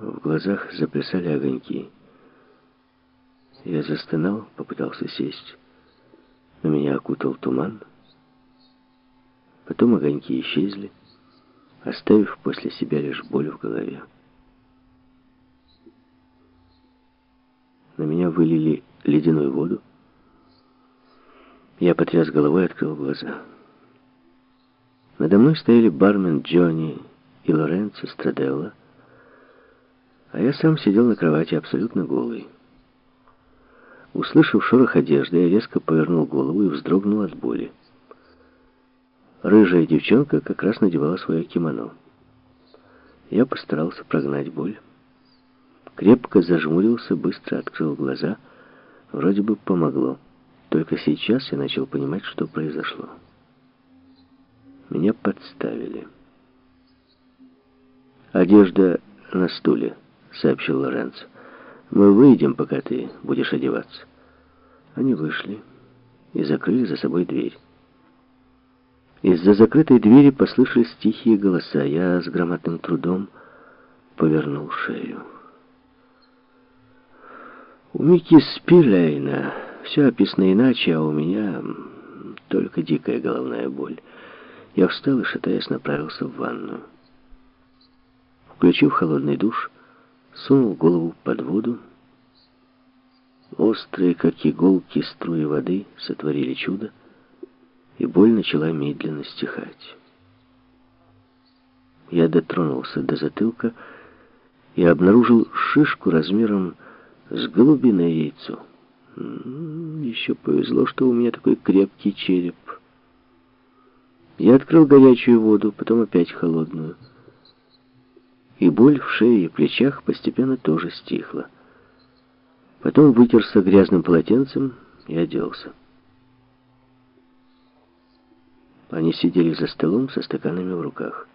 В глазах заплясали огоньки. Я застонал, попытался сесть, но меня окутал туман. Потом огоньки исчезли, оставив после себя лишь боль в голове. На меня вылили ледяную воду. Я потряс головой и открыл глаза. Надо мной стояли бармен Джонни и Лоренцо Страделла, а я сам сидел на кровати абсолютно голый. Услышав шорох одежды, я резко повернул голову и вздрогнул от боли. Рыжая девчонка как раз надевала свое кимоно. Я постарался прогнать боль. Крепко зажмурился, быстро открыл глаза. Вроде бы помогло. Только сейчас я начал понимать, что произошло. Меня подставили. «Одежда на стуле», — сообщил Лоренцо. «Мы выйдем, пока ты будешь одеваться». Они вышли и закрыли за собой дверь. Из-за закрытой двери послышались тихие голоса. Я с громадным трудом повернул шею. У Микки Спилейна все описано иначе, а у меня только дикая головная боль. Я встал и, шатаясь, направился в ванную. Включив холодный душ, сунул голову под воду. Острые, как иголки, струи воды сотворили чудо, и боль начала медленно стихать. Я дотронулся до затылка и обнаружил шишку размером с голубиное яйцо. Еще повезло, что у меня такой крепкий череп. Я открыл горячую воду, потом опять холодную. И боль в шее и плечах постепенно тоже стихла. Потом вытерся грязным полотенцем и оделся. Они сидели за столом со стаканами в руках.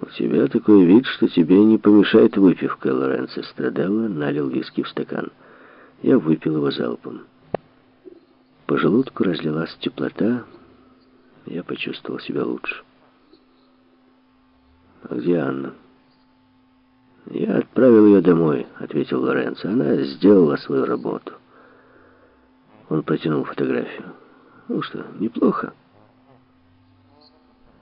«У тебя такой вид, что тебе не помешает выпивка», — Лоренцо Страделло налил виски в стакан. Я выпил его залпом. По желудку разлилась теплота, я почувствовал себя лучше. «А где Анна?» «Я отправил ее домой», — ответил Лоренцо. «Она сделала свою работу». Он протянул фотографию. «Ну что, неплохо?»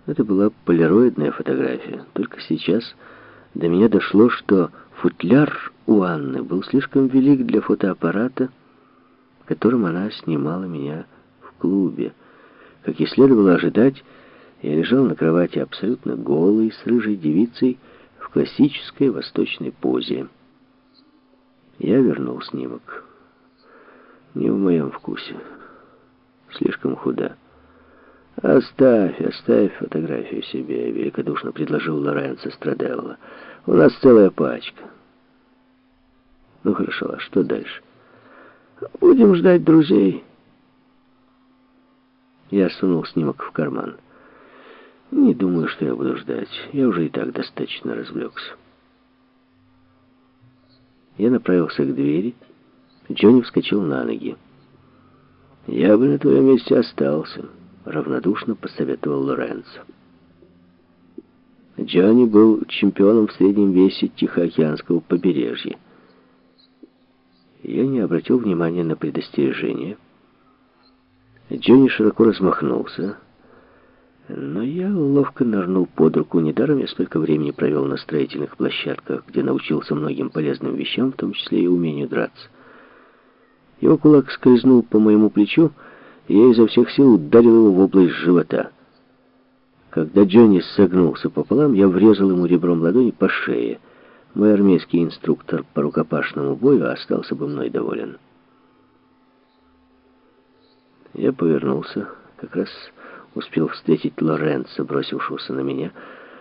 Это была полироидная фотография. Только сейчас до меня дошло, что футляр у Анны был слишком велик для фотоаппарата, которым она снимала меня в клубе. Как и следовало ожидать, я лежал на кровати абсолютно голый, с рыжей девицей в классической восточной позе. Я вернул снимок. Не в моем вкусе. Слишком худа. «Оставь, оставь фотографию себе», — великодушно предложил Лоренцо Страделло. «У нас целая пачка». «Ну хорошо, а что дальше?» «Будем ждать друзей». Я сунул снимок в карман. Не думаю, что я буду ждать. Я уже и так достаточно развлекся. Я направился к двери. Джонни вскочил на ноги. «Я бы на твоем месте остался», — равнодушно посоветовал Лоренцо. Джонни был чемпионом в среднем весе Тихоокеанского побережья. Я не обратил внимания на предостережение — Джонни широко размахнулся, но я ловко нырнул под руку. Недаром я столько времени провел на строительных площадках, где научился многим полезным вещам, в том числе и умению драться. Его кулак скользнул по моему плечу, и я изо всех сил ударил его в область живота. Когда Джонни согнулся пополам, я врезал ему ребром ладони по шее. Мой армейский инструктор по рукопашному бою остался бы мной доволен. Я повернулся, как раз успел встретить Лоренцо, бросившегося на меня.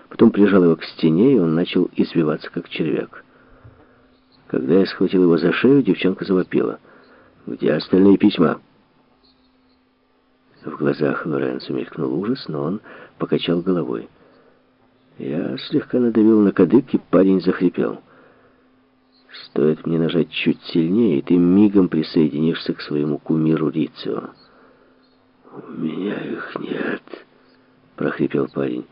Потом прижал его к стене, и он начал извиваться, как червяк. Когда я схватил его за шею, девчонка завопила. «Где остальные письма?» В глазах Лоренцо мелькнул ужас, но он покачал головой. Я слегка надавил на кадык, и парень захрипел. «Стоит мне нажать чуть сильнее, и ты мигом присоединишься к своему кумиру Рицио». «У меня их нет», — прохрипел парень.